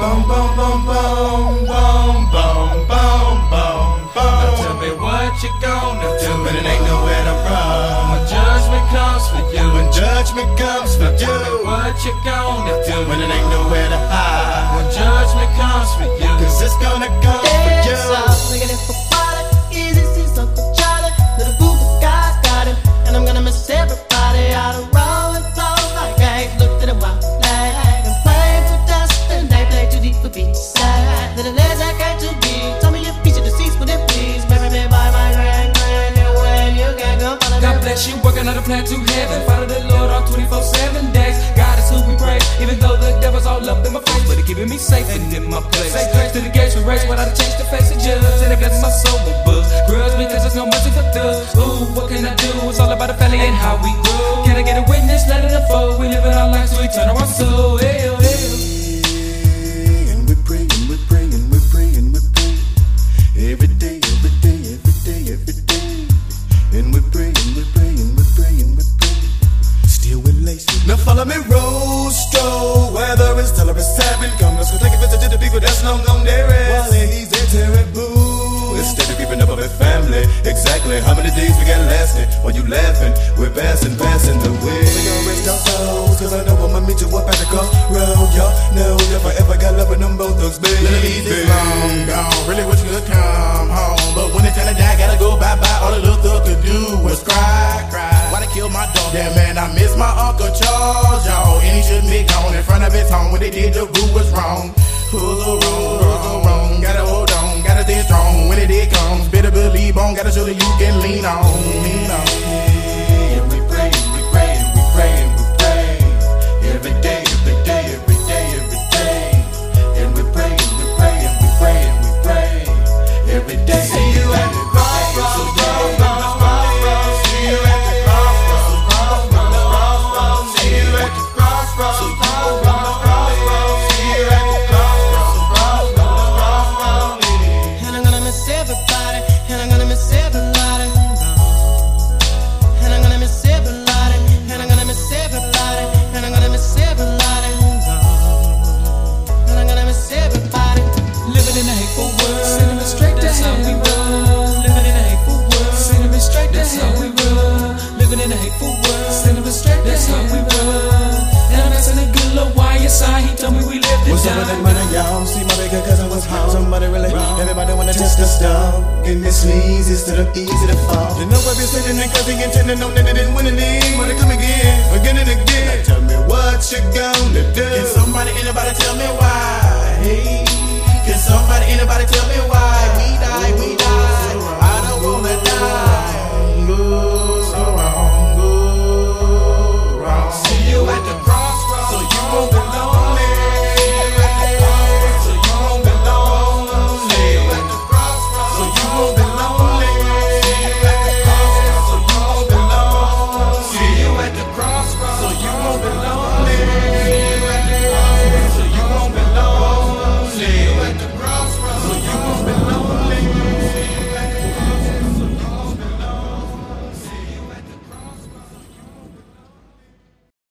Boom, boom, boom, boom, boom, boom, boom, boom, boom. Now tell me what you gonna do when it ain't nowhere to run. When judgment comes for you, when judgment comes for you. Tell me what you gonna do when it ain't nowhere to hide. When judgment comes for you, cause it's gonna come you, working on a plan to heaven. Follow the Lord all 24 7 days. God is who we praise, even though the devil's all up in my face. But he keeping me safe and in my place. Say grace to the gates we race without a change to face the judge. And it blesses my soul with books. Grudge because there's no mercy for thugs. Ooh, what can I do? It's all about the family and how we grow. Can I get a witness? Let it unfold. We live in our lives, so we turn our soul. Hell, oh. Follow me, Rostro. Whether it's till or it's seven. Come, let's go take a visit to the people that's long gone there. While he's there, terrible. Instead of keeping up with family. Exactly how many days we got lasting? While you laughing, we're passing, passing the way. We gon' rest our souls, cause I know I'ma meet you up at the crossroad. Y'all know Gotta show that you can lean on, lean a hateful world. Sending me straight to That's how we roll. Living in a hateful world. Sending me straight That's how we roll. Living in a hateful world. Sending me straight That's how we roll. And I'm asking a good little YSI. He told me we lived to What's up with that money, y'all? See my bigger cousin was home. Somebody really, everybody wanna test us down. This easy instead of easy to fall. You know I've been sitting there cause he intending on that they didn't win any. Wanna come again, again and again. Now tell me what you gonna do. Can somebody